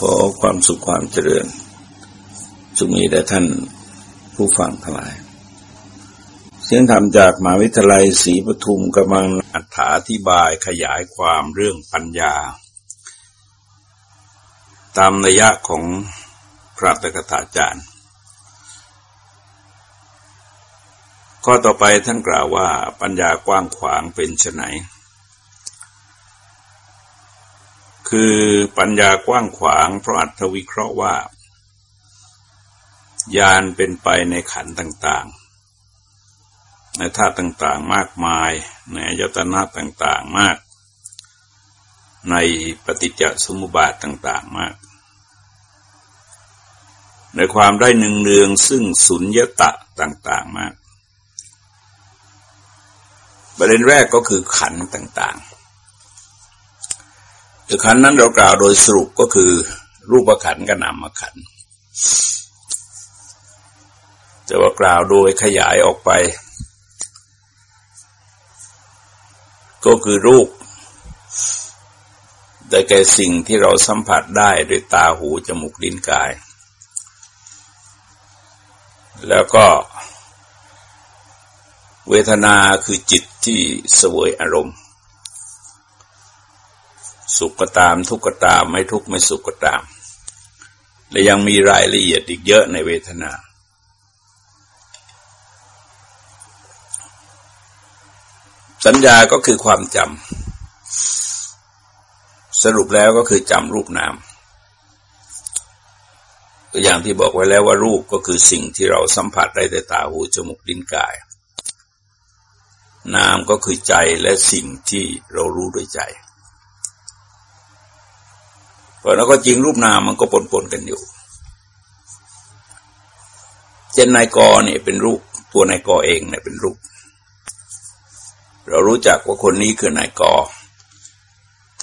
ขอความสุขความเจริญจงมีแด่ท่านผู้ฟังทั้งหลาย เสียงธรรมจากมหาวิทยาลัยศรีปทุมกำลังอธิบายขยายความเรื่องปัญญา ตามนัยยะของพระตกถาจารย์ ข้อต่อไปท่านกล่าวว่าปัญญากว้างขวางเป็นไฉน คือปัญญากว้างขวางเพราะอัตวิเคราะห์ว่า ญาณเป็นไปในขันต่างๆ ในธาตุต่างๆมากมาย ในยตนาต่างๆมาก ในปฏิจจสมุปบาทต่างๆมาก ในความได้หนึ่งเนืองซึ่งสุญญตะต่าง ๆมาก ประเด็นแรกก็คือขันต่างๆ ขันนั้นเรากล่าวโดยสรุปก็คือ รูปขันกับนามขันจะว่ากล่าวโดยขยายออกไป ก็คือรูปแต่แก่สิ่งที่เราสัมผัสได้ด้วยตาหูจมูกลิ้นกาย แล้วก็เวทนาคือจิตที่เสวยอารมณ์ สุขก็ตามทุกข์ก็ตาม ไม่ทุกข์ไม่สุขก็ตาม และยังมีรายละเอียดอีกเยอะในเวทนา สัญญาก็คือความจำสรุปแล้วก็คือจำรูปนามตัวอย่างที่บอกไว้แล้วว่ารูปก็คือสิ่งที่เราสัมผัสได้แต่ตาหูจมูกลิ้นกาย นามก็คือใจและสิ่งที่เรารู้ด้วยใจ แล้วก็จริงรูปนามมันก็ปนปนกันอยู่ เช่นนายกเนี่ยเป็นรูปตัวนายกเองเนี่ยเป็นรูป เรารู้จักว่าคนนี้คือนายก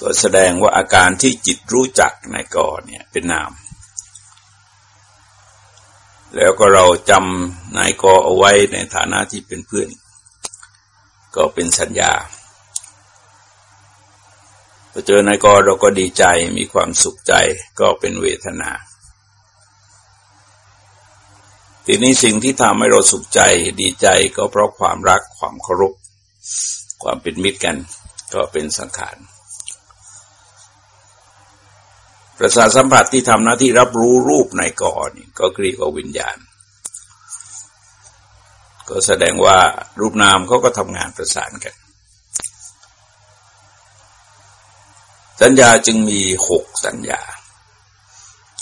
ก็แสดงว่าอาการที่จิตรู้จักนายกเนี่ยเป็นนาม แล้วก็เราจำนายกเอาไว้ในฐานะที่เป็นเพื่อน ก็เป็นสัญญา พอเจอนายกเราก็ดีใจมีความสุขใจก็เป็นเวทนา ทีนี้สิ่งที่ทำให้เราสุขใจดีใจก็เพราะความรักความเคารพความเป็นมิตรกัน ก็เป็นสังขารประสาทสัมผัสที่ทำหน้าที่รับรู้รูปในก่อนก็เรียกว่าวิญญาณ ก็แสดงว่ารูปนามเขาก็ทำงานประสานกัน สัญญาจึงมีหกสัญญา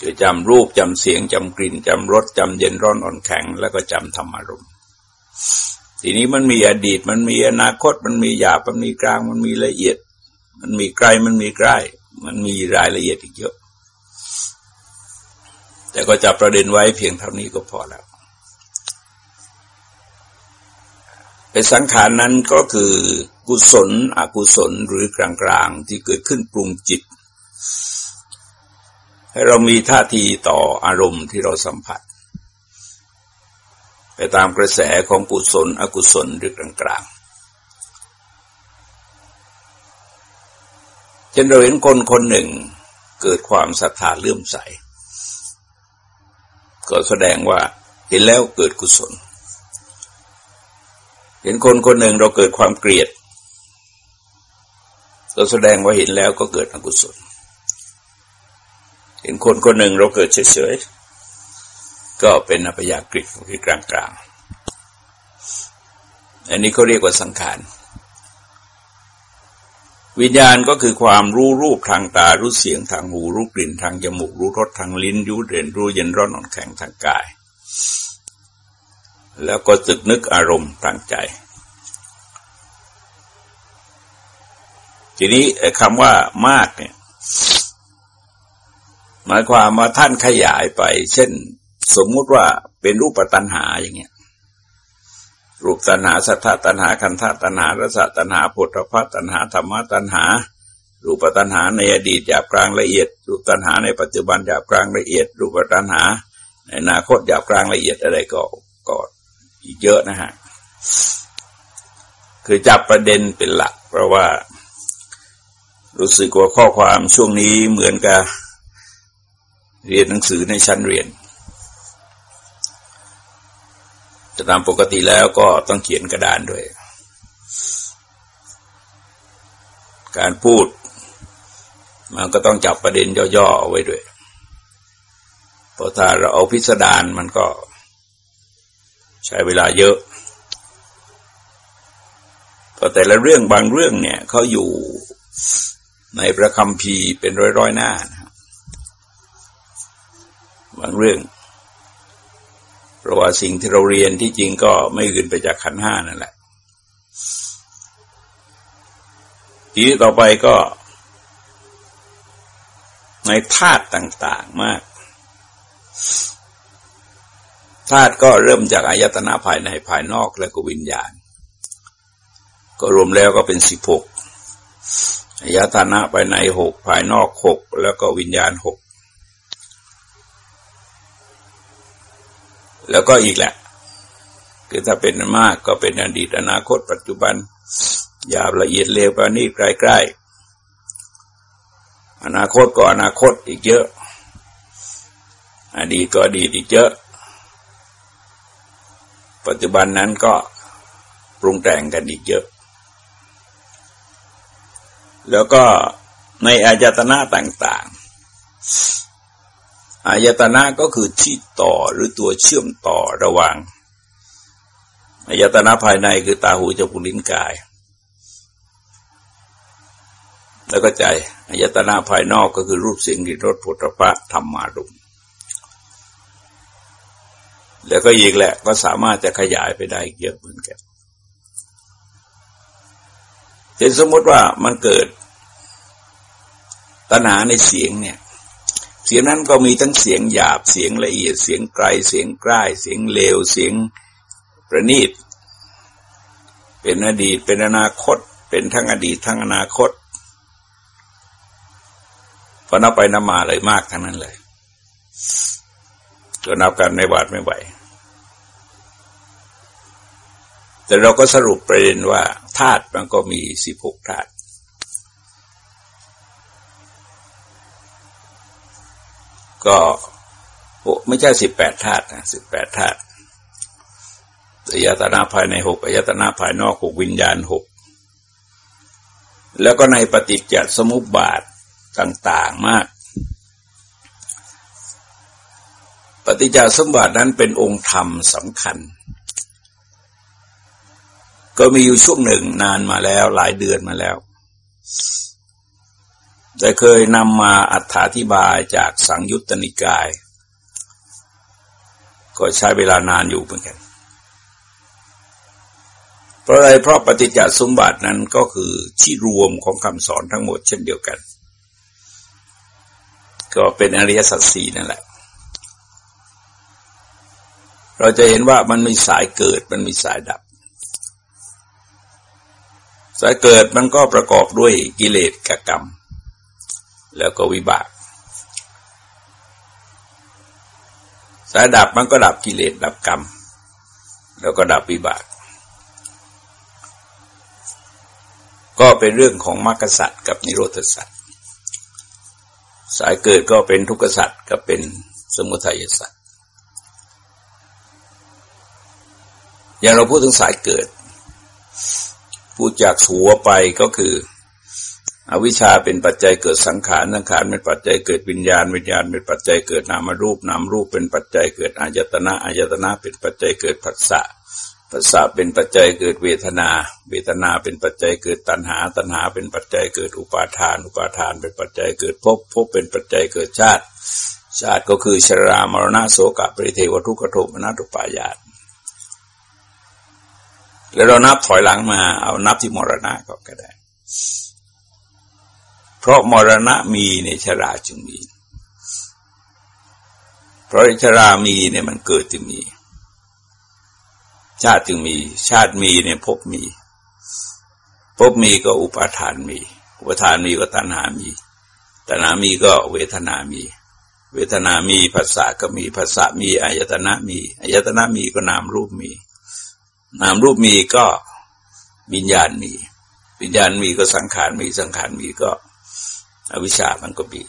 คือจำรูปจำเสียงจำกลิ่นจำรสจำเย็นร้อนอ่อนแข็ง แล้วก็จำธรรมารมณ์ทีนี้มันมีอดีต มันมีอนาคต มันมีหยาบมันมีกลาง มันมีละเอียด มันมีไกลมันมีใกล้ มันมีรายละเอียดอีกเยอะ แต่ก็จับประเด็นไว้เพียงเท่านี้ก็พอแล้ว เป็นสังขารนั้นก็คือกุศล อกุศลหรือกลางๆ ที่เกิดขึ้นปรุงจิต ให้เรามีท่าทีต่ออารมณ์ที่เราสัมผัส ไปตามกระแสของกุศล อกุศลหรือกลางๆเช่นเราเห็นคนคนหนึ่งเกิดความศรัทธาเลื่อมใส ก็แสดงว่าเห็นแล้วเกิดกุศล เห็นคนคนหนึ่งเราเกิดความเกลียด เราแสดงว่าเห็นแล้วก็เกิดอกุศล เห็นคนคนหนึ่งเราเกิดเฉยๆ ก็เป็นอภยากฤิที่กลางๆ อันนี้เขาเรียกว่าสังขาร วิญญาณก็คือความรู้รูปทางตา รู้เสียงทางหู รู้กลิ่นทางจมูก รู้รสทางลิ้น รู้เด่นรู้เย็นร้อนอ่อนแข็งทางกาย แล้วก็ตึกนึกอารมณ์ทางใจ ทีนี้คำว่ามากเนี่ยหมายความว่าท่านขยายไป เช่น สมมุติว่าเป็นรูปตัณหาอย่างเงี้ยรูปตัณหาสัทธตัณหาคันธตัณหารสตัณหาพุทธพัตัณหาธรรมตัณหา รูปตัณหาในอดีตหยาบกลางละเอียด รูปตัณหาในปัจจุบันหยาบกลางละเอียด รูปตัณหาในอนาคตหยาบกลางละเอียดอะไรก็ก็อี อีกเยอะนะฮะ คือจับประเด็นเป็นหลัก เพราะว่า รู้สึกว่าข้อความช่วงนี้เหมือนกับเรียนหนังสือในชั้นเรียนแต่ตามปกติแล้วก็ต้องเขียนกระดานด้วย การพูด มันก็ต้องจับประเด็นย่อๆเอาไว้ด้วย เพราะถ้าเราเอาพิสดารมันก็ ใช้เวลาเยอะเพราะแต่ละเรื่องบางเรื่องเนี่ยเขาอยู่ในพระคำพีเป็นร้อยๆหน้านะบางเรื่อง เพราะว่าสิ่งที่เราเรียนที่จริงก็ไม่อื่นไปจากขันห้านั่นแหละทีต่อไปก็ ในธาตุต่าง ๆมาก ธาตุก็เริ่มจากอายตนะภายในภายนอกแล้วก็วิญญาณ ก็รวมแล้วก็เป็นสิบหกอายตนะภายในหกภายนอกหกแล้วก็วิญญาณหกแล้วก็อีกแหละ คือถ้าเป็นมากก็เป็นอดีตอนาคต ปัจจุบันยาละเอียดเร็วประณีตใกล้ๆอนาคตก็อนาคตอีกเยอะ อดีตก็อดีตอีกเยอะ ปัจจุบันนั้นก็ปรุงแต่งกันอีกเยอะ แล้วก็ในอายตนะต่างๆ อายตนะก็คือที่ต่อหรือตัวเชื่อมต่อระหว่างอายตนะภายในคือตาหูจมูกลิ้นกาย แล้วก็ใจอายตนะภายนอกก็คือรูปเสียงกลิ่นรสผลิตภัณฑ์ธรรมารุม แล้วก็อีกแหละก็สามารถจะขยายไปได้เยอะเหมือนกันเห็นสมมติว่ามันเกิดตัณหาในเสียงเนี่ย เสียงนั้นก็มีทั้งเสียงหยาบเสียงละเอียดเสียงไกลเสียงใกล้เสียงเลวเสียงประณีต เป็นอดีตเป็นอนาคต เป็นทั้งอดีตทั้งอนาคตพอนับไปนับมาเลยมากทั้งนั้นเลย ก็นับกันในบาทไม่ไหว แต่เราก็สรุปประเด็นว่าธาตุมันก็มีสิบหกธาตุก็ไม่ใช่สิบแปดธาตุนะสิบแปดธาตุอายตนาภายในหกอายตนาภายนอกหกวิญญาณหกแล้วก็ในปฏิจจสมุปบาทต่าง ๆมาก ปฏิจจสมบัตินั้นเป็นองค์ธรรมสำคัญ ก็มีอยู่ช่วงหนึ่งนานมาแล้วหลายเดือนมาแล้วแต่เคยนำมาอธิบายจากสังยุตตนิกาย ก็ใช้เวลานานอยู่เหมือนกัน เพราะอะไรเพราะปฏิจจสมบัตินั้นก็คือที่รวมของคำสอนทั้งหมดเช่นเดียวกัน ก็เป็นอริยสัจสี่นั่นแหละ เราจะเห็นว่ามันมีสายเกิดมันมีสายดับ สายเกิดมันก็ประกอบด้วยกิเลสกับกรรม แล้วก็วิบาก สายดับมันก็ดับกิเลสดับกรรม แล้วก็ดับวิบาก ก็เป็นเรื่องของมรรคสัตว์กับนิโรธสัตว์สายเกิดก็เป็นทุกขสัตว์กับเป็นสมุทัยสัตว์ อย่างเราพูดถึงสายเกิด พูดจากหัวไปก็คือ อวิชชาเป็นปัจจัยเกิดสังขารสังขารเป็นปัจจัยเกิดวิญญาณวิญญาณเป็นปัจจัยเกิดนามรูปนามรูปเป็นปัจจัยเกิดอายตนะอายตนะเป็นปัจจัยเกิดผัสสะผัสสะเป็นปัจจัยเกิดเวทนา เวทนาเป็นปัจจัยเกิดตัณหา ตัณหาเป็นปัจจัยเกิดอุปาทาน อุปาทานเป็นปัจจัยเกิดภพภพเป็นปัจจัยเกิดชาติ ชาติก็คือชรามรณะโสกะปริเทวทุกขโทมนัตุปายาต แล้วเรานับถอยหลังมา เอานับที่มรณะก็ได้ เพราะมรณะมีในชราจึงมี เพราะชรามีเนี่ยมันเกิดจึงมี ชาติจึงมี ชาติมีเนี่ยพบมี พบมีก็อุปาทานมี อุปาทานมีก็ตัณหามีตัณหามีก็เวทนามี เวทนามีภาษาก็มีภาษามีอายตนะมีอายตนะมีก็นามรูปมี นามรูปมีก็วิญญาณมี วิญญาณมีก็สังขารมีสังขารมีก็อวิชามันก็มี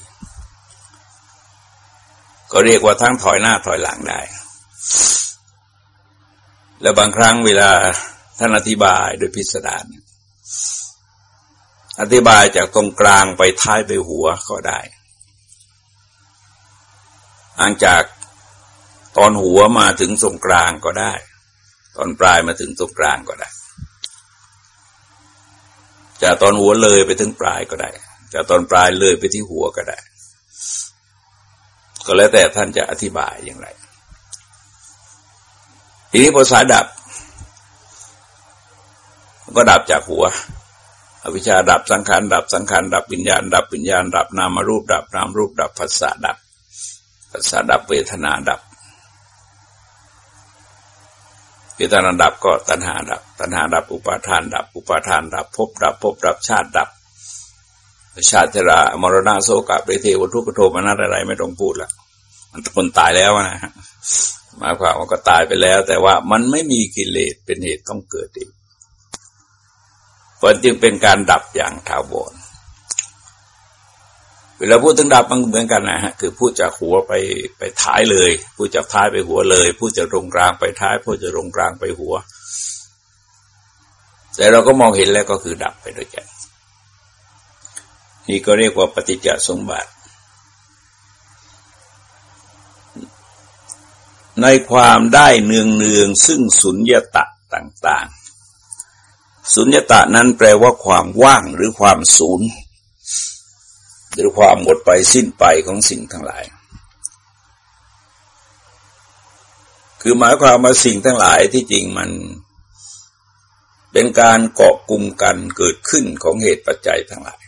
ก็เรียกว่าทั้งถอยหน้าถอยหลังได้ แล้วบางครั้งเวลาท่านอธิบายโดยพิสดารอธิบายจากตรงกลางไปท้ายไปหัวก็ได้หลังจากตอนหัวมาถึงตรงกลางก็ได้ ตอนปลายมาถึงตรงกลางก็ได้ จากตอนหัวเลยไปถึงปลายก็ได้ จากตอนปลายเลยไปที่หัวก็ได้ ก็แล้วแต่ท่านจะอธิบายอย่างไร ทีนี้ภาษาดับ ก็ดับจากหัวอวิชชาดับสังขารดับสังขารดับวิญญาณ ดับวิญญาณ ดับนามรูป ดับนามรูป ดับภาษาดับภาษาดับเวทนาดับ เวทนาดับก็ตัณหาดับ ตัณหาดับอุปาทานดับ อุปาทานดับภพดับภพดับชาติดับ ชาติรามรณะโสกะเปเทวทุกขโทมนัสอะไรไม่ต้องพูดละมันคนตายแล้วนะฮะหมายความว่าก็ตายไปแล้ว แต่ว่ามันไม่มีกิเลสเป็นเหตุต้องเกิดอีกเพราะจึงเป็นการดับอย่างถาวร เวลาพูดถึงดับมันเหมือนกันนะฮะคือพูดจากหัวไปไปท้ายเลย พูดจากท้ายไปหัวเลย พูดจากตรงกลางไปท้าย พูดจากตรงกลางไปหัว แต่เราก็มองเห็นแล้วก็คือดับไปด้วยกัน นี่ก็เรียกว่าปฏิจจสมบัติ ในความได้เนืองเนืองซึ่งสุญญตะต่าง ๆ สุญญตะนั้นแปลว่าความว่างหรือความศูนย์ หรือความหมดไปสิ้นไปของสิ่งทั้งหลาย คือหมายความว่าสิ่งทั้งหลายที่จริงมันเป็นการเกาะกลุ่มกันเกิดขึ้นของเหตุปัจจัยทั้งหลาย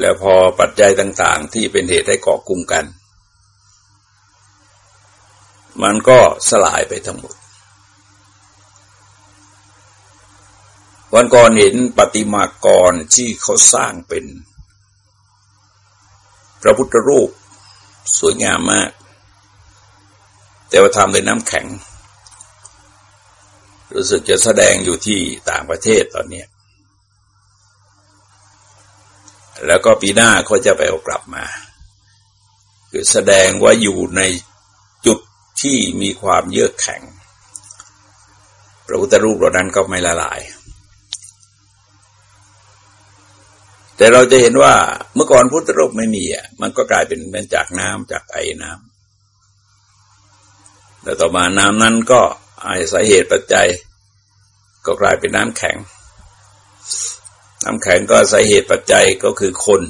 แล้วพอปัจจัยต่างๆ ที่เป็นเหตุให้เกาะกลุ่มกัน มันก็สลายไปทั้งหมด วันก่อนเห็นปฏิมากรที่เขาสร้างเป็น พระพุทธรูปสวยงามมาก แต่ว่าทำด้วยน้ำแข็ง รู้สึกจะแสดงอยู่ที่ต่างประเทศตอนนี้ แล้วก็ปีหน้าเขาจะไปเอากลับมา คือแสดงว่าอยู่ในจุดที่มีความเยือกแข็ง พระพุทธรูปเหล่านั้นก็ไม่ละลาย แต่เราจะเห็นว่าเมื่อก่อนพุทธรูปไม่มีอะ มันก็กลายเป็นเป็นจากน้ำจากไอ้น้ำแต่ต่อมาน้ำนั้นก็อาศัยเหตุปัจจัย ก็กลายเป็นน้ำแข็ง น้ำแข็งก็อาศัยเหตุปัจจัยก็คือคน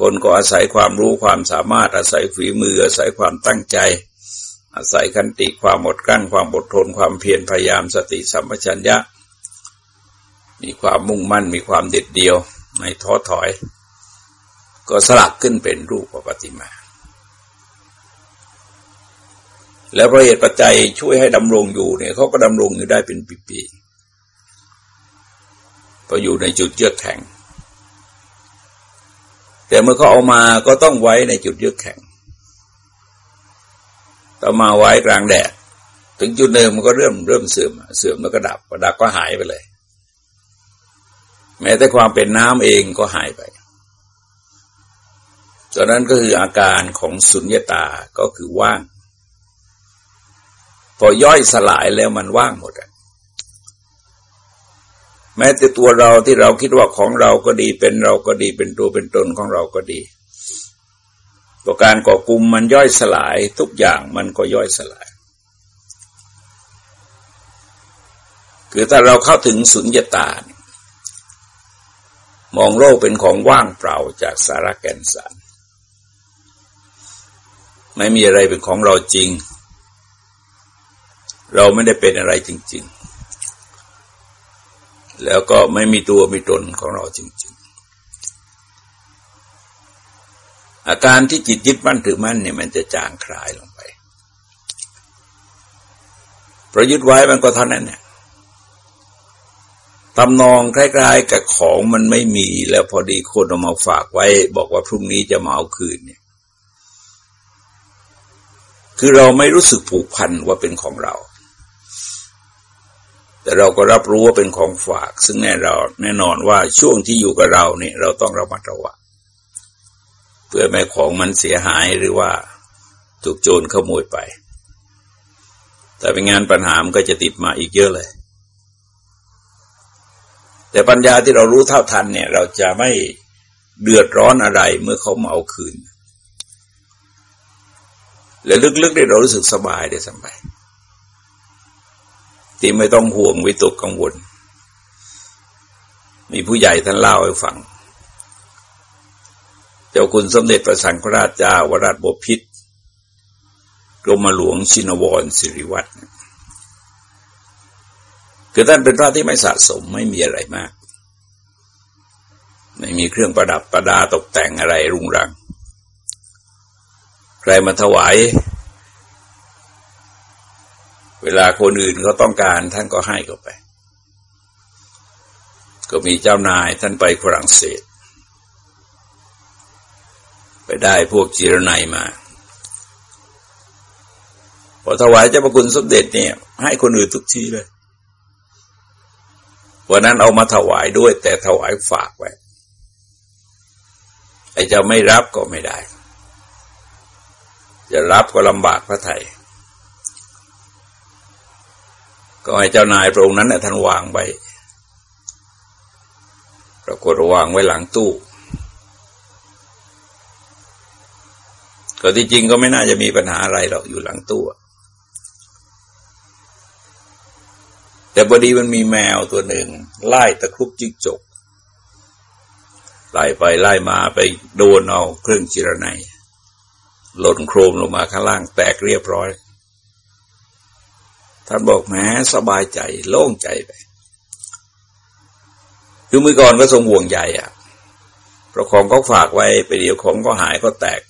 คนก็อาศัยความรู้ความสามารถอาศัยฝีมืออาศัยความตั้งใจ อาศัยคันติความหมดกั้นความอดทนความเพียรพยายามสติสัมปชัญญะ มีความมุ่งมั่นมีความเด็ดเดียว ไม่ท้อถอย ก็สลักขึ้นเป็นรูปปฏิมา แล้วพระเหตุปัจจัยช่วยให้ดำรงอยู่เนี่ยเขาก็ดำรงอยู่ได้เป็นปีๆพออยู่ในจุดเยือกแข็ง แต่เมื่อเขาเอามาก็ต้องไว้ในจุดเยือกแข็งต่อมาไว้กลางแดดถึงจุดหนึ่งมันก็เริ่มเริ่มเสื่อมเสื่อมแล้วก็ดับดับก็หายไปเลย แม้แต่ความเป็นน้ำเองก็หายไปตอนนั้นก็คืออาการของสุญญตาก็คือว่าง พอย่อยสลายแล้วมันว่างหมดอะแม้แต่ตัวเราที่เราคิดว่าของเราก็ดีเป็นเราก็ดีเป็นตัวเป็นตนของเราก็ดีตัวการก่อกลุ่มมันย่อยสลายทุกอย่างมันก็ย่อยสลาย คือถ้าเราเข้าถึงสุญญตาเมองโลกเป็นของว่างเปล่าจากสาระแก่นสาร ไม่มีอะไรเป็นของเราจริง เราไม่ได้เป็นอะไรจริง ๆ แล้วก็ไม่มีตัวมีตนของเราจริง ๆ อาการที่จิตยึดมั่นถือมั่นเนี่ยมันจะจางคลายลงไปเพราะยึดไว้มันก็เท่านั้นเนี่ย ทำนองคล้ายๆกับของมันไม่มีแล้วพอดีคนเอามาฝากไว้ บอกว่าพรุ่งนี้จะมาเอาคืนเนี่ย คือเราไม่รู้สึกผูกพันว่าเป็นของเรา แต่เราก็รับรู้ว่าเป็นของฝาก ซึ่งแน่เราแน่นอนว่าช่วงที่อยู่กับเราเนี่ยเราต้องระมัดระวังเพื่อแม่ของมันเสียหายหรือว่าถูกโจรขโมยไป แต่เป็นงานปัญหามันก็จะติดมาอีกเยอะเลย แต่ปัญญาที่เรารู้เท่าทันเนี่ย เราจะไม่เดือดร้อนอะไรเมื่อเขามาเอาคืน และลึกๆได้เรารู้สึกสบายได้สบายที่ไม่ต้องห่วงวิตกกังวล มีผู้ใหญ่ท่านเล่าให้ฟัง เจ้าคุณสมเด็จพระสังฆราชเจ้าวราชบพิษกรมหลวงชินวรสิริวัตร คือท่านเป็นพระที่ไม่สะสมไม่มีอะไรมาก ไม่มีเครื่องประดับประดาตกแต่งอะไรรุงรัง ใครมาถวาย เวลาคนอื่นเขาต้องการท่านก็ให้ก็ไป ก็มีเจ้านายท่านไปฝรั่งเศส ไปได้พวกจิรนัยมาพอถวายเจ้าพระคุณสมเด็จเนี่ย ให้คนอื่นทุกทีเลย วันนั้นเอามาถวายด้วย แต่ถวายฝากไว้ไอ้จะไม่รับก็ไม่ได้ จะรับก็ลำบากพระไทย ก็ให้เจ้านายพระองค์นั้นน่ยท่านวางไว้ปรากฏวางไว้หลังตู้ก็ที่จริงก็ไม่น่าจะมีปัญหาอะไรหรอกอยู่หลังตู้ แต่พอดีมันมีแมวตัวหนึ่งไล่ตะครุบจิกจกไล่ไปไล่มาไปโดนเอาเครื่องจิรนัยหล่นโครมลงมาข้างล่างแตกเรียบร้อย ท่านบอกแม้สบายใจโล่งใจไปคือมือก่อนก็ทรงห่วงใหญ่อะเพราะของก็ฝากไว้ไปเดี๋ยวของก็หายก็แตก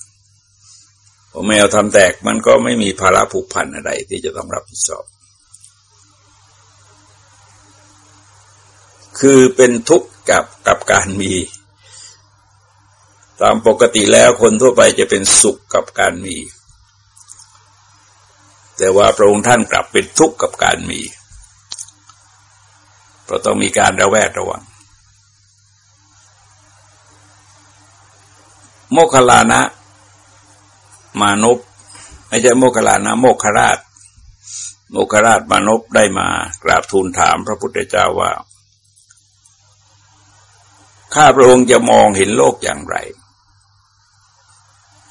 พอแมวทำแตกมันก็ไม่มีภาระผูกพันอะไรที่จะต้องรับผิดชอบ คือเป็นทุกข์กับกับการมี ตามปกติแล้วคนทั่วไปจะเป็นสุขกับการมี แต่ว่าพระองค์ท่านกลับเป็นทุกข์กับการมี เพราะต้องมีการระแวดระวัง โมคคลานะ มานพไม่ใช่โมคคลานะ โมคคราชโมคราชมานพได้มากราบทูลถามพระพุทธเจ้าว่า ข้าพระองค์จะมองเห็นโลกอย่างไร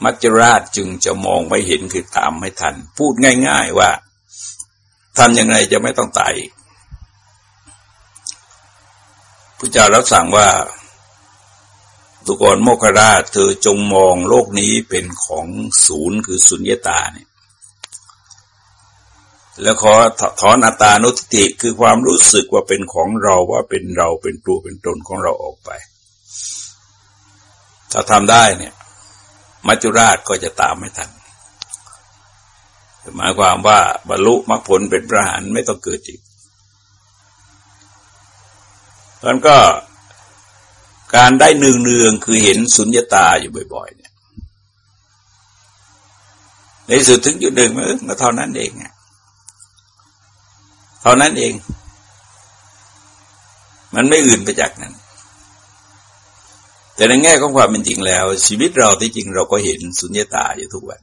มัจจราชจึงจะมองไม่เห็นคือตามไม่ทัน พูดง่าย ๆว่าทำยังไงจะไม่ต้องตายพระเจ้ารับสั่งว่าตุกรโมคราชเธอจงมองโลกนี้เป็นของศูนย์คือสุญญตาเนี่ยแล้วขอถอนอัตานุสติคือความรู้สึกว่าเป็นของเราว่าเป็นเราเป็นตัวเป็นตนของเราออกไป ถ้าทำได้เนี่ย มัจจุราชก็จะตามไม่ทันหมายความว่าบรรลุมรรคผลเป็นพระหานไม่ต้องเกิดอีกตอนก็การได้เนืองเนืองคือเห็นสุญญตาอยู่บ่อย ๆ เนี่ย ในสุดถึงจุดหนึ่งมันเท่านั้นเองเท่านั้นเอง มันไม่อื่นไปจากนั้น แต่ในแง่ของความเป็นจริงแล้ว ชีวิตเราที่จริงเราก็เห็นสุญญตาอยู่ทุกวัน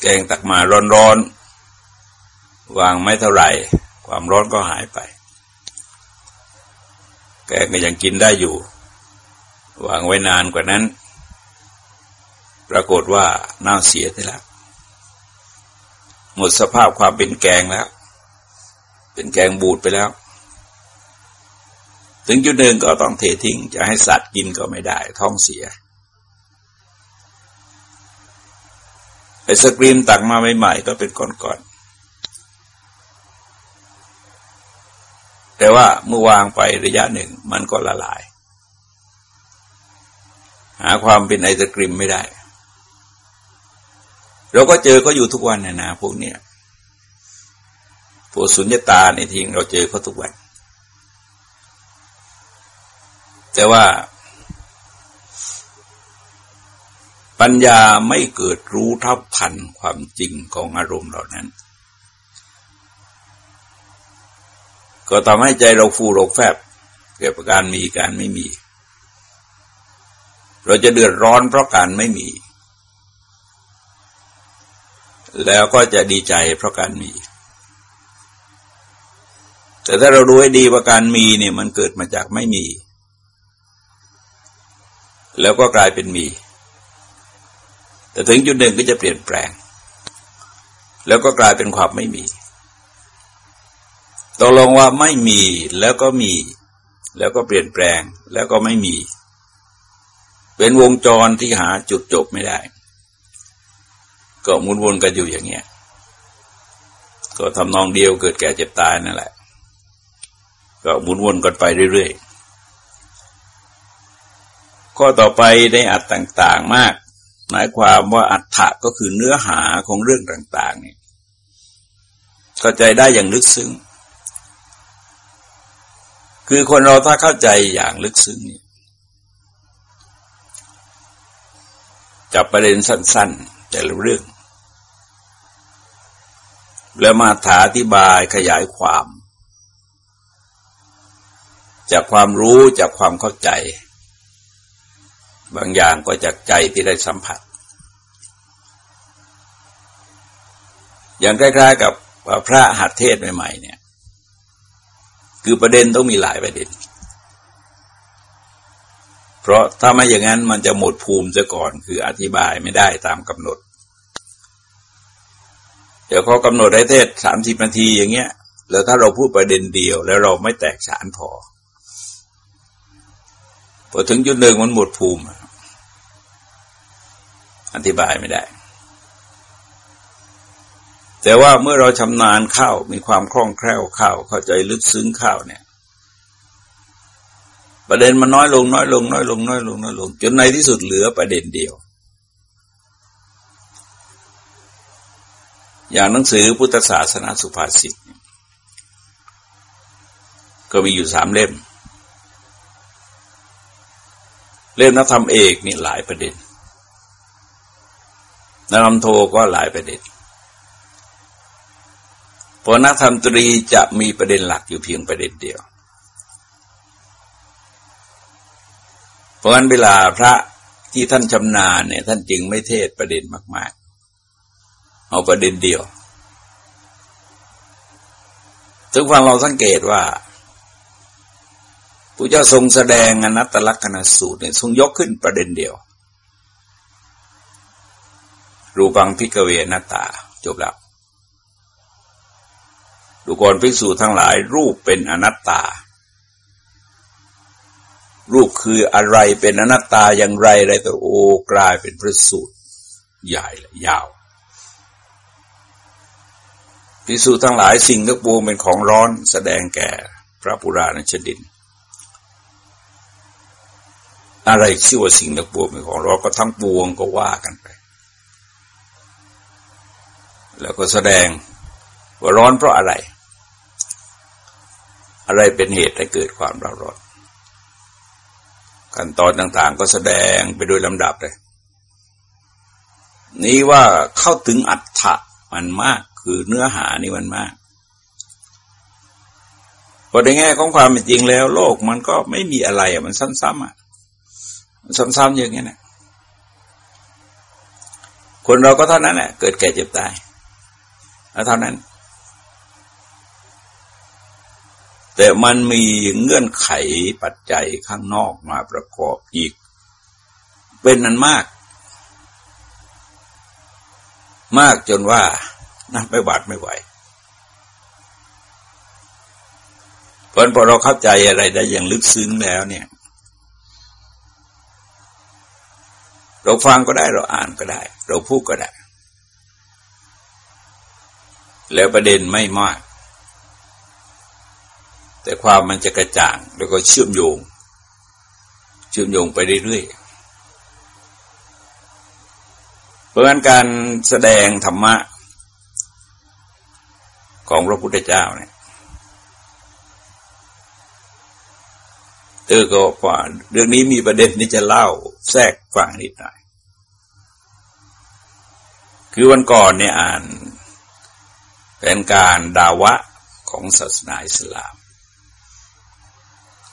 แกงตักมาร้อนๆวางไม่เท่าไหร่ ความร้อนก็หายไป แกงก็ยังกินได้อยู่ วางไว้นานกว่านั้น ปรากฏว่าน่าเสียไปแล้วหมดสภาพความเป็นแกงแล้ว เป็นแกงบูดไปแล้ว ถึงจุดหนึ่งก็ต้องเททิ้ง จะให้สัตว์กินก็ไม่ได้ ท้องเสียไอศกรีมตักมาใหม่ๆก็เป็นก้อนๆ แต่ว่าเมื่อวางไประยะหนึ่งมันก็ละลาย หาความเป็นไอศกรีมไม่ได้ เราก็เจอเขาอยู่ทุกวันนะนะพวกเนี้ยพวกสุญญตาในทิ้งเราเจอเขาทุกวัน แต่ว่า ปัญญาไม่เกิดรู้ทับพันความจริงของอารมณ์เหล่านั้น ก็ทำให้ใจเราฟูโรกแฟบ เกี่ยวกับการมีการไม่มี เราจะเดือดร้อนเพราะการไม่มี แล้วก็จะดีใจเพราะการมีแต่ถ้าเรารู้ให้ดีว่าการมีเนี่ยมันเกิดมาจากไม่มี แล้วก็กลายเป็นมี แต่ถึงจุดหนึ่งก็จะเปลี่ยนแปลง แล้วก็กลายเป็นความไม่มีตกลงว่าไม่มีแล้วก็มี แล้วก็เปลี่ยนแปลงแล้วก็ไม่มี เป็นวงจรที่หาจุดจบไม่ได้ ก็มุนวนกันอยู่อย่างเงี้ยก็ทำนองเดียวเกิดแก่เจ็บตายนั่นแหละ ก็มุนวนกันไปเรื่อยๆ ข้อต่อไปในอัดต่างๆมาก หมายความว่าอัฏฐะก็คือเนื้อหาของเรื่องต่างๆนี่เข้าใจได้อย่างลึกซึ้ง คือคนเราถ้าเข้าใจอย่างลึกซึ้งนี่จับประเด็นสั้น ๆ แต่ละเรื่อง แล้วมาถาอธิบายขยายความ จากความรู้จากความเข้าใจ บางอย่างก็จากใจที่ได้สัมผัส อย่างใกล้ๆกับพระหัตเทศใหม่ๆเนี่ย คือประเด็นต้องมีหลายประเด็น เพราะถ้าไม่อย่างนั้นมันจะหมดภูมิซะก่อน คืออธิบายไม่ได้ตามกำหนด เดี๋ยวเขากำหนดได้เทศสามสิบนาทีอย่างเงี้ย แล้วถ้าเราพูดประเด็นเดียว แล้วเราไม่แตกฉานพอ พอถึงจุดหนึ่งมันหมดภูมิ อธิบายไม่ได้ แต่ว่าเมื่อเราชำนาญเข้ามีความคล่องแคล่วเข้าเข้าใจลึกซึ้งเข้าเนี่ย ประเด็นมันน้อยลงน้อยลงน้อยลงน้อยลงน้อยลงจนในที่สุดเหลือประเด็นเดียว อย่างหนังสือพุทธศาสนาสุภาษิตก็มีอยู่สามเล่ม เล่มนักธรรมเอกนี่หลายประเด็นนักธรรมโทก็หลายประเด็นพราะนักธรรมตรีจะมีประเด็นหลักอยู่เพียงประเด็นเดียว เพราะงั้นเวลาพระที่ท่านชำนาญเนี่ย ท่านจึงไม่เทศประเด็นมาก ๆ เอาประเด็นเดียว ถึงฟังเราสังเกตว่า พระเจ้าทรงแสดงอนัตตลักษณสูตรเนี่ยทรงยกขึ้นประเด็นเดียว รูปังพิกเวนัตตา จบแล้วดูก่อนภิกษุทั้งหลายรูปเป็นอนัตตา รูปคืออะไรเป็นอนัตตาอย่างไรอะไรแต่โอกลายเป็นพระสูตร ใหญ่และยาวภิกษุทั้งหลายสิ่งทั้งปวงเป็นของร้อนแสดงแก่พระปุราณชดิน อะไรชื่อว่าสิ่งทั้งปวงเป็นของเร้อนก็ทั้งปวงก็ว่ากันไป แล้วก็แสดงว่าร้อนเพราะอะไร อะไรเป็นเหตุให้เกิดความร้อนร้อนขั้นตอนต่าง ๆ ก็แสดงไปโดยลำดับเลย นี่ว่าเข้าถึงอัตถะมันมากคือเนื้อหานี่มันมากพอในแง่ของความเป็นจริงแล้ว โลกมันก็ไม่มีอะไรมันซ้ำๆอะ ซ้ำๆอย่างนี้นะคนเราก็เท่านั้นแหละเกิดแก่เจ็บตายแล้วเท่านั้น แต่มันมีเงื่อนไขปัจจัยข้างนอกมาประกอบอีก เป็นนันมาก มากจนว่านับไม่บาดไม่ไหวเพราะพอเราเข้าใจอะไรได้อย่างลึกซึ้งแล้วเนี่ย เราฟังก็ได้เราอ่านก็ได้ เราพูดก็ได้ แล้วประเด็นไม่มาก แต่ความมันจะกระจ่างแล้วก็เชื่อมโยง เชื่อมโยงไปเรื่อยๆเพราะงั้นการแสดงธรรมะของพระพุทธเจ้าเนี่ย เออก็ว่าเรื่องนี้มีประเด็นที่จะเล่าแทรกฟังนิดหน่อย คือวันก่อนเนี่ยอ่านเป็นการดาวะของศาสนาอิสลาม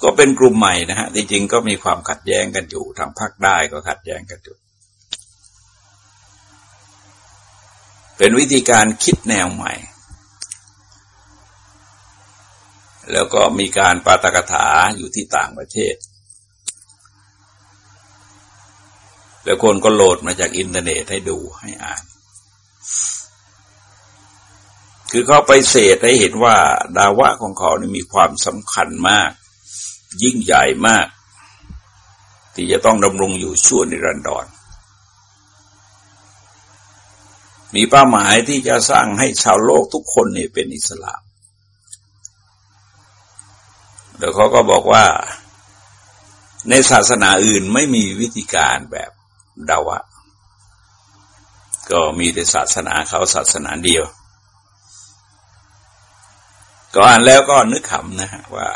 ก็เป็นกลุ่มใหม่นะฮะจริงๆก็มีความขัดแย้งกันอยู่ทางภาคได้ก็ขัดแย้งกันอยู่เป็นวิธีการคิดแนวใหม่ แล้วก็มีการปาตกถาอยู่ที่ต่างประเทศ แล้วคนก็โหลดมาจากอินเทอร์เน็ตให้ดูให้อ่าน คือเขาไปเสดให้เห็นว่าดาวะของเขานี่มีความสำคัญมาก ยิ่งใหญ่มาก ที่จะต้องดำรงอยู่ชั่วนิรันดรมีเป้าหมายที่จะสร้างให้ชาวโลกทุกคนเนี่ยเป็นอิสลาม เดี๋ยวเขาก็บอกว่า ในศาสนาอื่นไม่มีวิธีการแบบดาวะ ก็มีแต่ศาสนาเขาศาสนาเดียว ก็อ่านแล้วก็นึกขำนะฮะว่า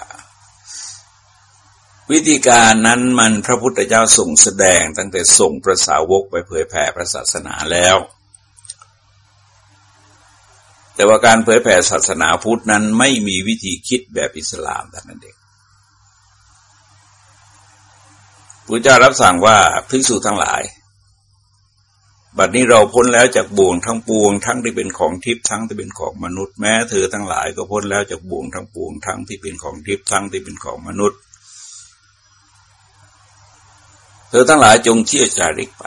วิธีการนั้นมันพระพุทธเจ้าส่งแสดงตั้งแต่ส่งพระสาวกไปเผยแผ่พระศาสนาแล้ว แต่ว่าการเผยแผ่ศาสนาพุทธนั้นไม่มีวิธีคิดแบบอิสลามแต่นั้นเองพระเจ้ารับสั่งว่าภิกษุทั้งหลาย บัดนี้เราพ้นแล้วจากบ่วงทั้งปวง ทั้งที่เป็นของทิพย์ทั้งที่เป็นของมนุษย์แม้เธอทั้งหลายก็พ้นแล้วจากบ่วงทั้งปวง ทั้งที่เป็นของทิพย์ทั้งที่เป็นของมนุษย์ เธอทั้งหลายจงเชื่อจาริกไป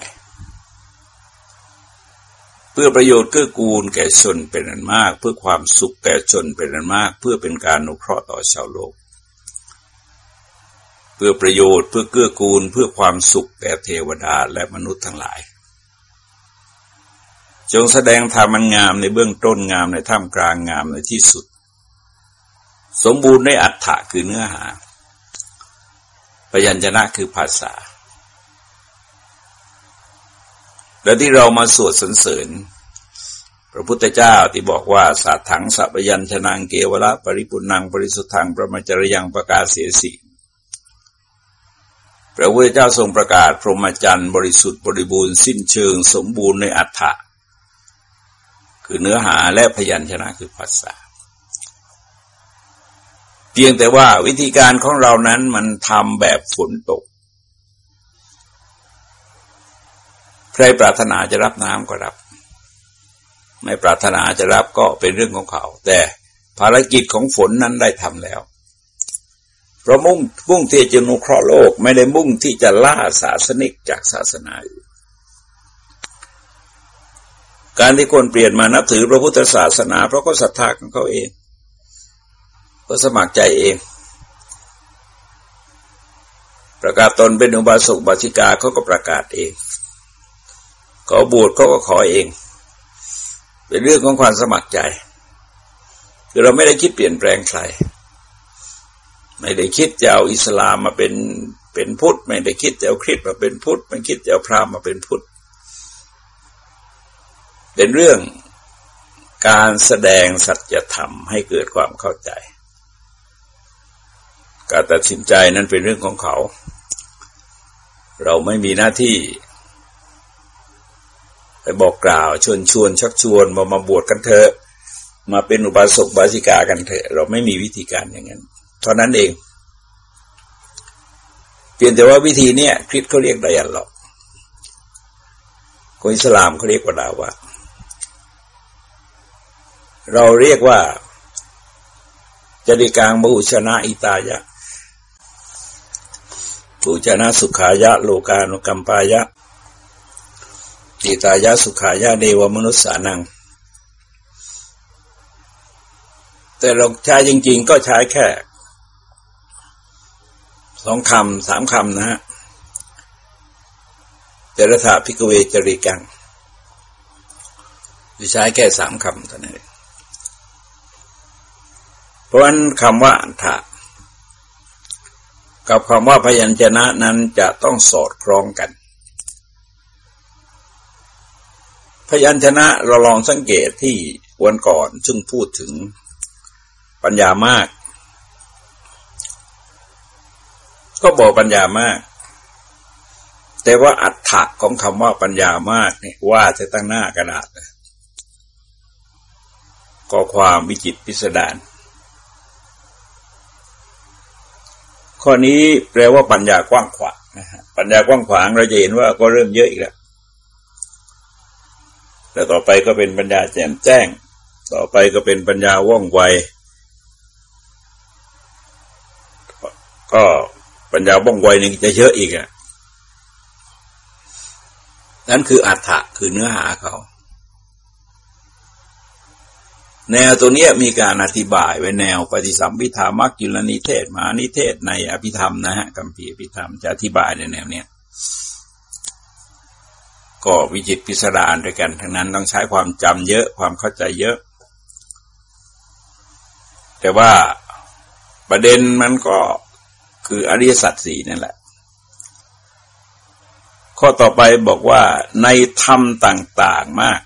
พื่อประโยชน์เกื้อกูลแก่ชนเป็นอันมาก เพื่อความสุขแก่ชนเป็นอันมาก เพื่อเป็นการนุเคราะห์ต่อชาวโลก เพื่อประโยชน์เพื่อเกื้อกูลเพื่อความสุขแก่เทวดาและมนุษย์ทั้งหลาย จงแสดงธรรมันงามในเบื้องต้นงามในท่ามกลางงามในที่สุด สมบูรณ์ในอัฏฐะคือเนื้อหาพยัญชนะคือภาษา และที่เรามาสวดสรรเสริญ พระพุทธเจ้าที่บอกว่าสัตถังสัพยัญชนะเกวละปริปุนังปริสุทธังประมาจรยังประกาศเสียสีพระพุทธเจ้าทรงประกาศพรหมจรรย์บริสุทธิ์บริบูรณ์สิ้นเชิงสมบูรณ์ในอัฏฐะคือเนื้อหาและพยัญชนะคือภาษาเพียงแต่ว่าวิธีการของเรานั้นมันทำแบบฝนตก ใครปรารถนาจะรับน้ำก็รับ ไม่ปรารถนาจะรับก็เป็นเรื่องของเขา แต่ภารกิจของฝนนั้นได้ทำแล้วเพราะมุ่งมุ่งที่จะนุเคราะห์โลก ไม่ได้มุ่งที่จะล่าศาสนิกจากศาสนาอื่นการที่คนเปลี่ยนมานับถือพระพุทธศาสนา เพราะก็ศรัทธาของเขาเองก็สมัครใจเอง ประกาศตนเป็นอุบาสกบาชิกาเขาก็ประกาศเอง ขอบวชเขาก็ขอเอง เป็นเรื่องของความสมัครใจ คือเราไม่ได้คิดเปลี่ยนแปลงใคร ไม่ได้คิดจะเอาอิสลามมาเป็นเป็นพุทธ ไม่ได้คิดจะเอาคริสต์มาเป็นพุทธ ไม่คิดจะเอาพราหมณ์มาเป็นพุทธ เป็นเรื่องการแสดงสัจธรรมให้เกิดความเข้าใจ การตัดสินใจนั้นเป็นเรื่องของเขา เราไม่มีหน้าที่ ไปบอกกล่าวชวนชวนชักชวนมามาบวชกันเถอะ มาเป็นอุบาสกบาสิกากันเถอะ เราไม่มีวิธีการอย่างนั้นเท่านั้นเองเปลี่ยนแต่ว่าวิธีเนี้ยคริสเขาเรียกไดอัลลอกคนอิสลามเขาเรียกว่าดาวะเราเรียกว่าจดิกางบูชนะอิตายะบูชนะสุขายะ โลกาโนกัมปายะ ติตายาสุขายาเดวมนุษย์สานัง แต่เราใช้จริง ๆ ก็ใช้แค่สองคำสามคำนะฮะเจรถาพิกเวจริกังใช้แค่สามคำเท่านั้นเพราะฉะนั้นคำว่าอันถะกับคำว่าพยัญชนะนั้นจะต้องสอดคล้องกัน พยัญชนะเราลองสังเกตที่วันก่อนซึ่งพูดถึงปัญญามาก ก็บอกปัญญามาก แต่ว่าอัฏฐะของคำว่าปัญญามากเนี่ยว่าจะตั้งหน้ากระดาษก็ความวิจิตพิสดารข้อนี้แปลว่าปัญญากว้างขวางนะฮะปัญญากว้างขวางเราจะเห็นว่าก็เริ่มเยอะอีกแล้ว แต่ต่อไปก็เป็นปัญญาแจ่มแจ้ง ต่อไปก็เป็นปัญญาว่องไว ก็ปัญญาว่องไวนี่จะเยอะอีกอะ นั่นคืออัฏฐะคือเนื้อหาเขา แนวตัวนี้มีการอธิบายไว้แนวปฏิสัมพิธามักกิลนิเทศมานิเทศในอภิธรรมนะฮะกัมพีอภิธรรมจะอธิบายในแนวเนี้ย ก็วิจิตพิสดารด้วยกันทั้งนั้นต้องใช้ความจำเยอะความเข้าใจเยอะ แต่ว่าประเด็นมันก็คืออริยสัจสี่นั่นแหละ ข้อต่อไปบอกว่าในธรรมต่างๆมาก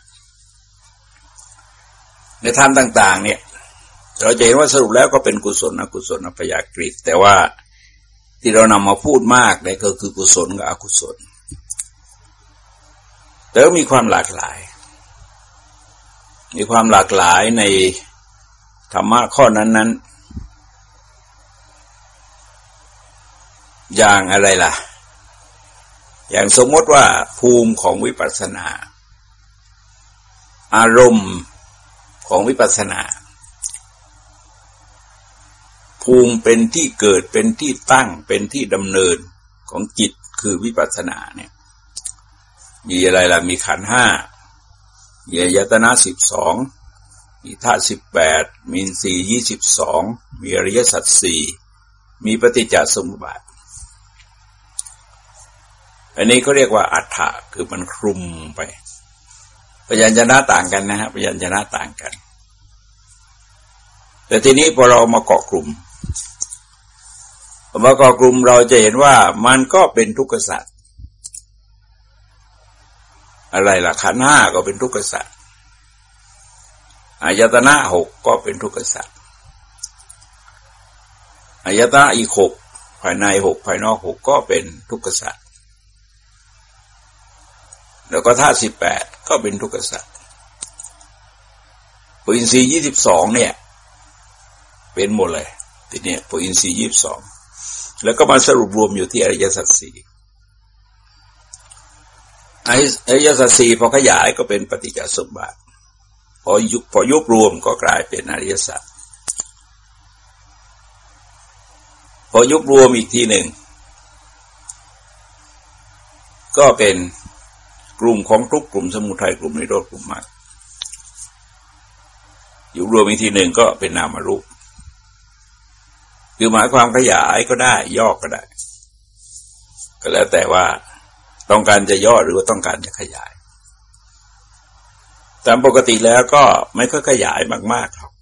ในธรรมต่าง ๆ เนี่ย เราจะเห็นว่าสรุปแล้วก็เป็นกุศลอกุศลอพยากฤิแต่ว่าที่เรานำมาพูดมากเนี่ยก็คือกุศลกับอกุศล แต่ก็มีความหลากหลาย มีความหลากหลายในธรรมะข้อนั้น ๆ อย่างอะไรล่ะ อย่างสมมติว่าภูมิของวิปัสสนา อารมณ์ของวิปัสสนา ภูมิเป็นที่เกิดเป็นที่ตั้งเป็นที่ดำเนินของจิตคือวิปัสสนาเนี่ย มีอะไรล่ะ มีขันห้ามีอยตนะสิบสองมีธาตุสิบแปดมีสี่ยี่สิบสองมีอริยสัจสี่มีปฏิจจสมุปบาท อันนี้เขาเรียกว่าอัฏฐะคือมันคลุมไปพยัญชนะต่างกันนะฮะพยัญชนะต่างกัน แต่ทีนี้พอเรามาเกาะกลุ่มมาเกาะกลุ่มเราจะเห็นว่ามันก็เป็นทุกข์สัตว์ อะไรล่ะขันห้าก็เป็นทุกขสัตว์อายตนะหกก็เป็นทุกขสัตว์อายตนะอีกหกภายในหกภายนอกหกก็เป็นทุกขสัตว์แล้วก็ธาตุสิบแปดก็เป็นทุกขสัตว์ปุอินทรีย์ยี่สิบสองเนี่ย เป็นหมดเลยทีนี้ปุอินทรีย์ยี่สิบสองแล้วก็มาสรุปรวมอยู่ที่อริยสัจสี่ ไอริยสัสีพอขยายก็เป็นปฏิจจสมบัติพอยุพอยุบรวมก็กลายเป็นอริยสัจพอยุบรวมอีกทีหนึ่ง ก็เป็นกลุ่มของทุกกลุ่มสมุทัยกลุ่มนิโรธกลุ่มมากยุบรวมอีกทีหนึ่งก็เป็นนามรูป คือหมายความขยายก็ได้ย่อก็ได้ ก็แล้วแต่ว่า ต้องการจะย่อหรือว่าต้องการจะขยาย ตามปกติแล้วก็ไม่ค่อยขยายมากๆหรอก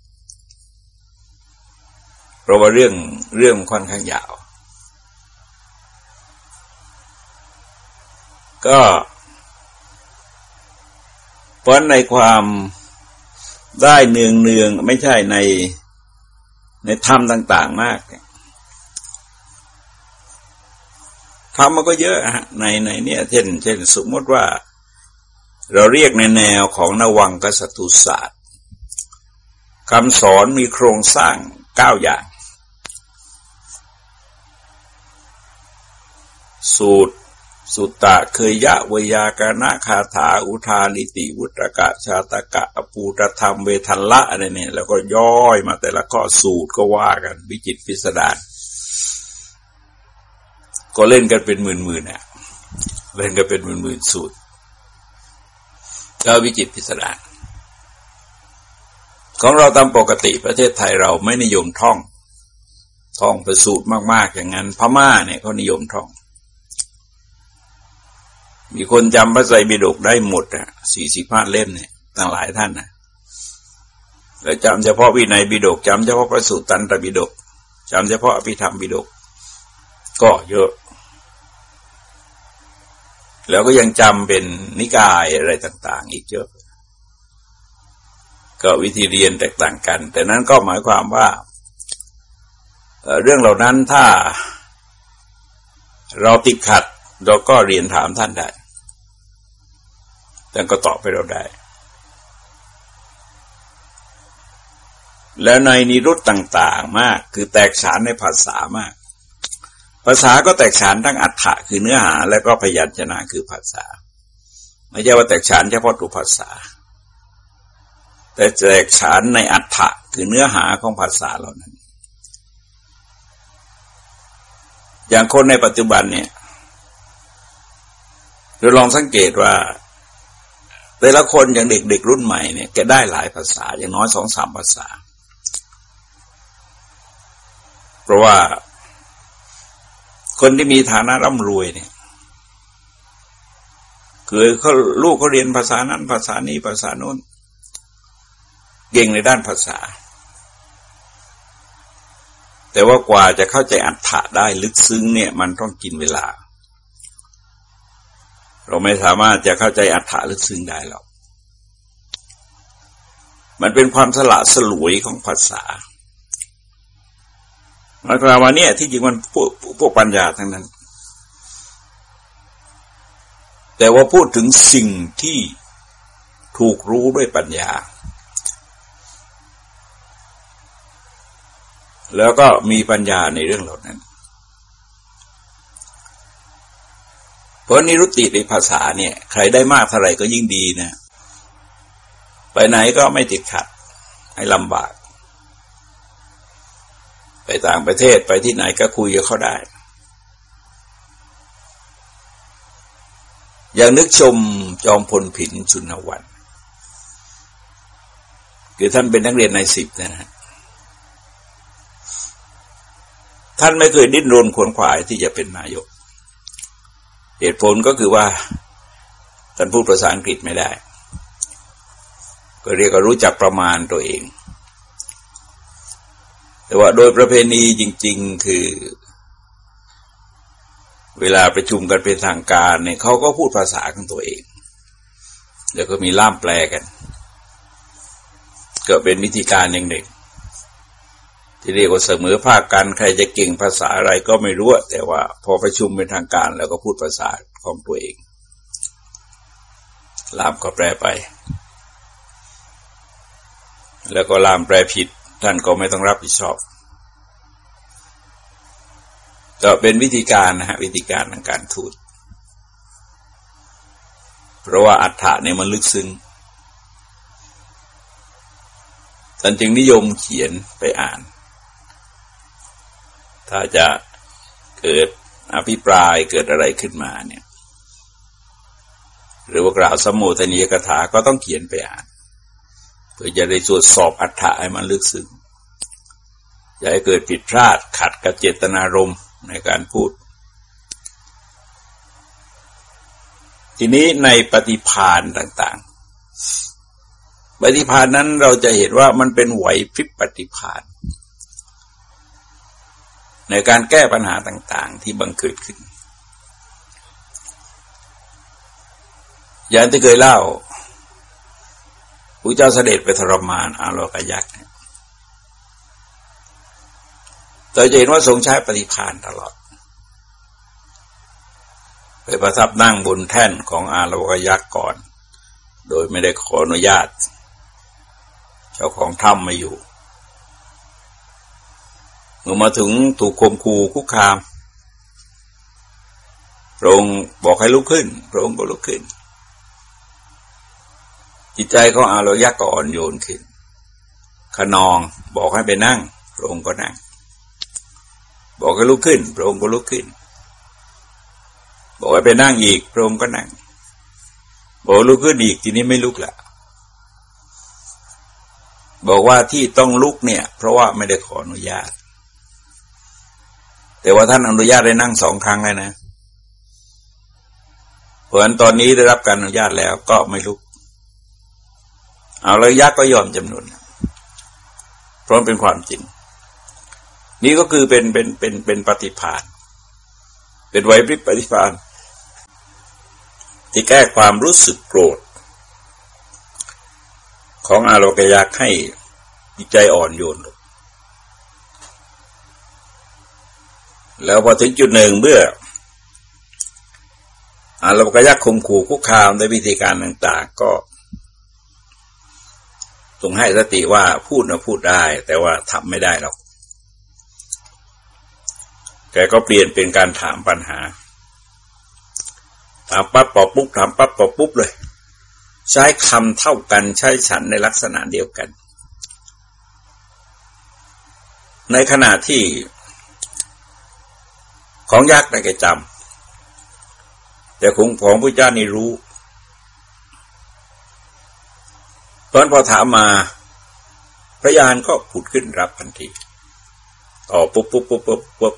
เพราะว่าเรื่องเรื่องค่อนข้างยาว ก็เพราะในความได้เนืองเนืองไม่ใช่ในในธรรมต่าง ๆ มากเนี่ย ทำมันก็เยอะฮะในในเนี่ยเช่น เช่น สมมติว่า เราเรียกในแนวของนวังกษัตริศาสตร์คำสอนมีโครงสร้างเก้าอย่าง สูตร สุตตะเคยยะวยากาณคาถา อุทาลิติ วุตรกะ ชาตกะอปูตธรรมเวทันละอะไรเนี่ย แล้วก็ย่อยมาแต่ละข้อสูตรก็ว่ากัน วิจิตพิสดาร ก็เล่นกันเป็นหมื่นหมื่นอะเล่นกันเป็นหมื่นหมื่นสูตรแล้ววิจิตพิสดารของเราตามปกติประเทศไทยเราไม่นิยมท่อง ท่องประสูตรมาก ๆ อย่างนั้น พม่าเนี่ยเขานิยมท่อง มีคนจำพระไตรปิฎกได้หมดอะสี่สิบห้าเล่มเนี่ยตั้งหลายท่านนะแล้วจำเฉพาะวินัยบิดกจำเฉพาะพระสูตรตันตบิดกจำเฉพาะอภิธรรมบิดกก็เยอะ แล้วก็ยังจำเป็นนิกายอะไรต่าง ๆ อีกเยอะ ก็วิธีเรียนแตกต่างกัน แต่นั้นก็หมายความว่า เรื่องเหล่านั้นถ้าเราติดขัด เราก็เรียนถามท่านได้ท่านก็ตอบไปเราได้ แล้วในนิรุตต่าง ๆ มาก คือแตกฉานในภาษามาก ภาษาก็แตกฉานทั้งอัฏฐะคือเนื้อหา และก็พยัญชนะคือภาษา ไม่ใช่ว่าแตกฉานเฉพาะตัวภาษา แต่แตกฉานในอัฏฐะคือเนื้อหาของภาษาเหล่านั้น อย่างคนในปัจจุบันเนี่ยเราลองสังเกตว่าแต่ละคนอย่างเด็กๆรุ่นใหม่เนี่ยแกได้หลายภาษาอย่างน้อยสองสามภาษา เพราะว่า คนที่มีฐานะร่ำรวยเนี่ยคือเขาลูกเขาเรียนภาษานั้นภาษานี้ภาษาโน้น เก่งในด้านภาษา แต่ว่ากว่าจะเข้าใจอัตถะได้ลึกซึ้งเนี่ย มันต้องกินเวลา เราไม่สามารถจะเข้าใจอัตถะลึกซึ้งได้หรอกมันเป็นความสละสลวยของภาษา มันกลาวว่าเนี่ยที่จริงมันพวกพวกปัญญาทั้งนั้น แต่ว่าพูดถึงสิ่งที่ถูกรู้ด้วยปัญญา แล้วก็มีปัญญาในเรื่องเหล่านั้น เพราะนิรุติในภาษาเนี่ย ใครได้มากเท่าไหร่ก็ยิ่งดีนะ ไปไหนก็ไม่ติดขัด ให้ลำบาก ไปต่างประเทศไปที่ไหนก็คุยกับเขาได้ อย่างนึกชมจอมพลผินสุนวันคือท่านเป็นนักเรียนในสิบนะฮะท่านไม่เคยดิ้นรนขวนขวายที่จะเป็นนายก เหตุผลก็คือว่า ท่านพูดภาษาอังกฤษไม่ได้ ก็เรียกว่ารู้จักประมาณตัวเอง แต่ว่าโดยประเพณีจริง ๆ คือ เวลาประชุมกันเป็นทางการเนี่ยเขาก็พูดภาษาของตัวเอง แล้วก็มีล่ามแปลกัน ก็เป็นวิธีการอย่างหนึ่งที่เรียกว่าเสมอภาคกันใครจะเก่งภาษาอะไรก็ไม่รู้ แต่ว่าพอประชุมเป็นทางการ แล้วก็พูดภาษาของตัวเองล่ามก็แปลไป แล้วก็ล่ามแปลผิด ท่านก็ไม่ต้องรับผิดชอบก็เป็นวิธีการนะฮะวิธีการทางการทูตเพราะว่าอัฏฐะเนี่ยมันลึกซึ้งท่านจึงนิยมเขียนไปอ่าน ถ้าจะเกิดอภิปรายเกิดอะไรขึ้นมาเนี่ย หรือว่ากล่าวสมุทนียกถาก็ต้องเขียนไปอ่าน พื่อจะได้ตรวจสอบอัฏฐะให้มันลึกซึ้งอย่าให้เกิดผิดพลาดขัดกับเจตนารมณ์ในการพูด ทีนี้ในปฏิพานต่างๆ ปฏิพานนั้นเราจะเห็นว่ามันเป็นไหวพริบปฏิพานในการแก้ปัญหาต่าง ๆ ที่บังเกิดขึ้น อย่างที่เคยเล่า พระเจ้าเสด็จไปทรมานอาโลกยักษ์เราจะเห็นว่าทรงใช้ปฏิพานตลอดไปประทับนั่งบนแท่นของอาโลกยักษ์ก่อน โดยไม่ได้ขออนุญาต เจ้าของถ้ำมาอยู่เมื่อมาถึงถูกคมคูคุกคามพระองค์บอกให้ลุกขึ้นพระองค์ก็ลุกขึ้น จิตใจของอาโลยักก็อ่อนโยนขึ้น ขนองบอกให้ไปนั่งพระองค์ก็นั่ง บอกให้ลุกขึ้นพระองค์ก็ลุกขึ้น บอกให้ไปนั่งอีกพระองค์ก็นั่ง บอกลุกขึ้นอีกทีนี้ไม่ลุกละบอกว่าที่ต้องลุกเนี่ย เพราะว่าไม่ได้ขออนุญาต แต่ว่าท่านอนุญาตได้นั่งสองครั้งแล้วนะเพราะฉะนั้นตอนนี้ได้รับการอนุญาตแล้วก็ไม่ลุก เอาแล้วยักษ์ก็ยอมจำนวนเพราะเป็นความจริง นี่ก็คือเป็นเป็นเป็นเป็นปฏิภาณเป็นไวพริบปฏิภาณที่แก้ความรู้สึกโกรธ ของอาโลกยักษ์ให้ใจอ่อนโยนแล้วพอถึงจุดหนึ่งเมื่ออาโลกยักษ์คมขู่คุกคามด้วยวิธีการต่าง ๆ ก็ ทรงให้สติว่าพูดนะพูดได้ แต่ว่าทำไม่ได้หรอกแกก็เปลี่ยนเป็นการถามปัญหา ถามปั๊บตอบปุ๊บถามปั๊บตอบปุ๊บเลย ใช้คำเท่ากันใช้ฉันในลักษณะเดียวกัน ในขณะที่ของยากได้แกจำแต่ของของพระเจ้านี่รู้ ตอนพอถามมาพระยานก็ผุดขึ้นรับทันทีต่อปุ๊บปุ๊บปุ๊บปุ๊บปุ๊บ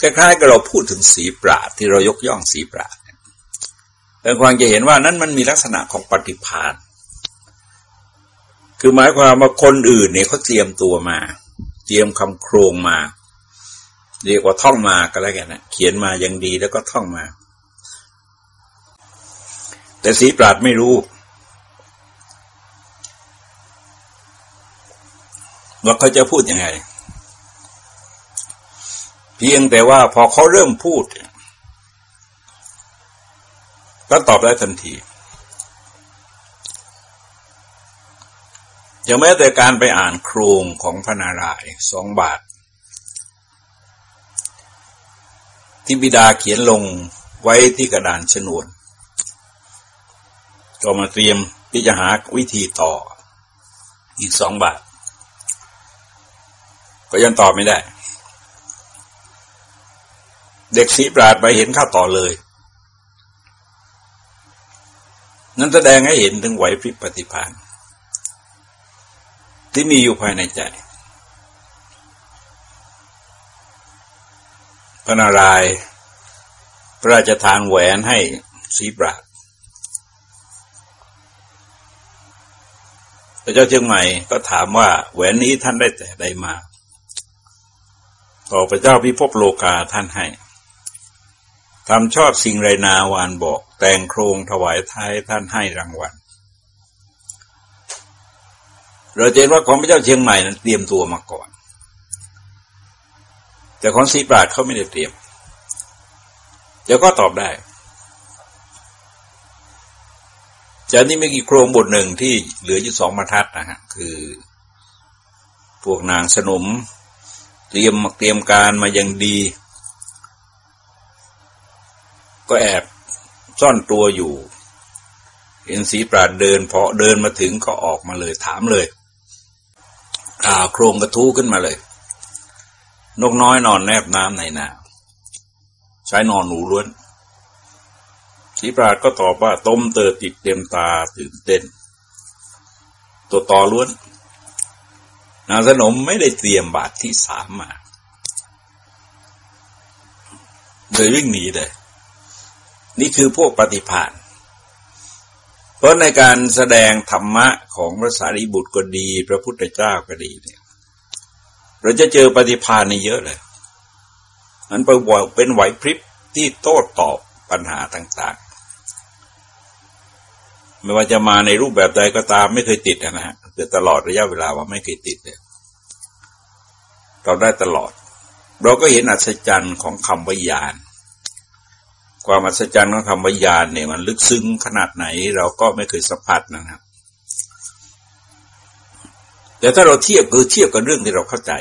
คล้ายๆกับเราพูดถึงสีปราดที่เรายกย่องสีปราดแต่ความจะเห็นว่านั้นมันมีลักษณะของปฏิพานคือหมายความว่าคนอื่นเนี่ยเขาเตรียมตัวมา เตรียมคำโครงมา เรียกว่าท่องมาก็แล้วกันนะเขียนมาอย่างดีแล้วก็ท่องมา แต่สีปราดไม่รู้ ว่าเขาจะพูดยังไง เพียงแต่ว่าพอเขาเริ่มพูด ก็ตอบได้ทันทีอย่างแม้แต่การไปอ่านโครงของพระนารายณ์สองบาท ที่บิดาเขียนลงไว้ที่กระดานชนวนก็มาเตรียมที่จะหาวิธีต่ออีกสองบาท ก็ยังตอบไม่ได้ เด็กสีปราดไปเห็นข้าต่อเลย นั้นแสดงให้เห็นถึงไหวพริบปฏิภาณที่มีอยู่ภายในใจพระนารายณ์พระราชทานแหวนให้สีปราดพระเจ้าเชียงใหม่ก็ถามว่าแหวนนี้ท่านได้แต่ใดมา ต่อพระเจ้าพิภพโลกาท่านให้ทำชอบสิ่งไรนาวานบอก แต่งโครงถวายท้ายท่านให้รางวัลเราเห็นว่าของพระเจ้าเชียงใหม่นั้นเตรียมตัวมาก่อน แต่ของสีปราดเขาไม่ได้เตรียม เดี๋ยวก็ตอบได้จากนี้ม่กี่โครงบทหนึ่งที่เหลืออยู่สองบรรทัดนะฮะ คือ พวกนางสนม เตรียมเตรียมการมาอย่างดี ก็แอบซ่อนตัวอยู่เห็นสีปราดเดินพอเดินมาถึงก็ออกมาเลยถามเลยอ่าโครงกระทู้ขึ้นมาเลย นกน้อยนอนแนบน้ำในนาใช้นอนหนูล้วนสีปราดก็ตอบว่าต้มเตอติดเต็มตาตื่นเต้น ตัวต่อล้วน นางสนมไม่ได้เตรียมบาทที่สามมาเลยวิ่งหนีเลย นี่คือพวกปฏิพานเพราะในการแสดงธรรมะของพระสารีบุตรก็ดี พระพุทธเจ้าก็ดีเนี่ยเราจะเจอปฏิพานในเยอะเลยนั้นไปบอกเป็นไหวพริบที่โต้ตอบปัญหาต่าง ๆ ไม่ว่าจะมาในรูปแบบใดก็ตามไม่เคยติดนะฮะ เกิดตลอดระยะเวลาว่าไม่เคยติดเลยเราได้ตลอด เราก็เห็นอัศจรรย์ของคำวิญญาณ ความอัศจรรย์ของคำวิญญาณเนี่ยมันลึกซึ้งขนาดไหน เราก็ไม่เคยสัมผัสนะครับ แต่ถ้าเราเทียบคือเทียบกับเรื่องที่เราเข้าใจ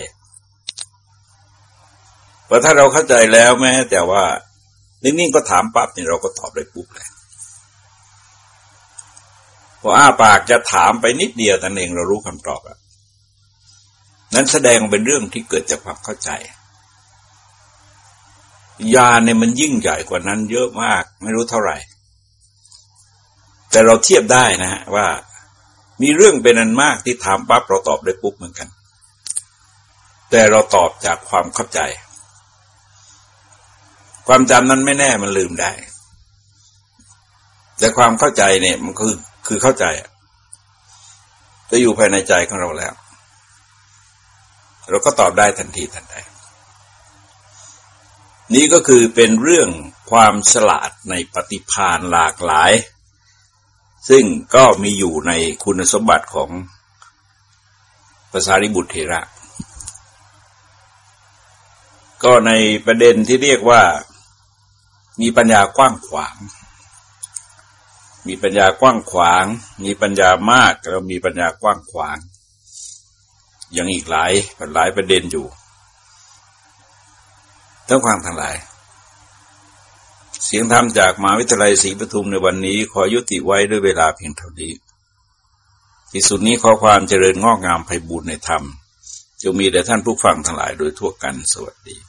พอถ้าเราเข้าใจแล้วแม้แต่ว่านิ่งๆก็ถามปั๊บเนี่ยเราก็ตอบได้ปุ๊บเลย พออ้าปากจะถามไปนิดเดียวแต่เองเรารู้คำตอบอะนั้นแสดงเป็นเรื่องที่เกิดจากความเข้าใจญาณเนี่ยมันยิ่งใหญ่กว่านั้นเยอะมาก ไม่รู้เท่าไหร่ แต่เราเทียบได้นะฮะว่า มีเรื่องเป็นอันมากที่ถามปั๊บเราตอบได้ปุ๊บเหมือนกัน แต่เราตอบจากความเข้าใจ ความจำนั้นไม่แน่มันลืมได้ แต่ความเข้าใจเนี่ยมันคือ คือเข้าใจจะอยู่ภายในใจของเราแล้ว เราก็ตอบได้ทันทีทันใดนี่ก็คือเป็นเรื่องความฉลาดในปฏิพานหลากหลาย ซึ่งก็มีอยู่ในคุณสมบัติของภาษาริบุตรเทระ ก็ในประเด็นที่เรียกว่ามีปัญญากว้างขวาง มีปัญญากว้างขวาง มีปัญญามากแล้วมีปัญญากว้างขวางอย่างอีกหลายหลายประเด็นอยู่ทั้งฟังทั้งหลาย เสียงธรรมจากมหาวิทยาลัยศรีปทุมในวันนี้ ขอยุติไว้ด้วยเวลาเพียงเท่านี้ ที่สุดนี้ขอความเจริญงอกงามไพบูรณ์ในธรรมจะมีแด่ท่านผู้ฟังทั้งหลายโดยทั่วกันสวัสดี